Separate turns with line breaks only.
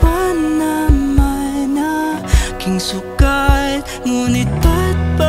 pa naman aking sukat Ngunit ba't ba